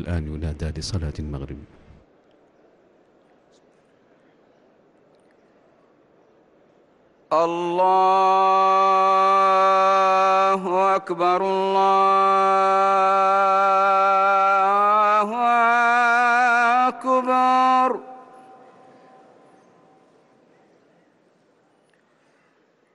الآن ينادى لصلاة المغرب. الله أكبر الله أكبر.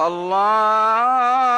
الله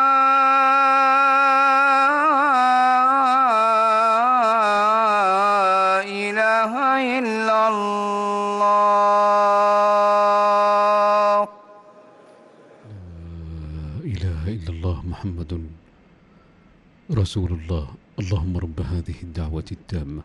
إلا الله محمد رسول الله. اللهم رب هذه الدعوة التامة.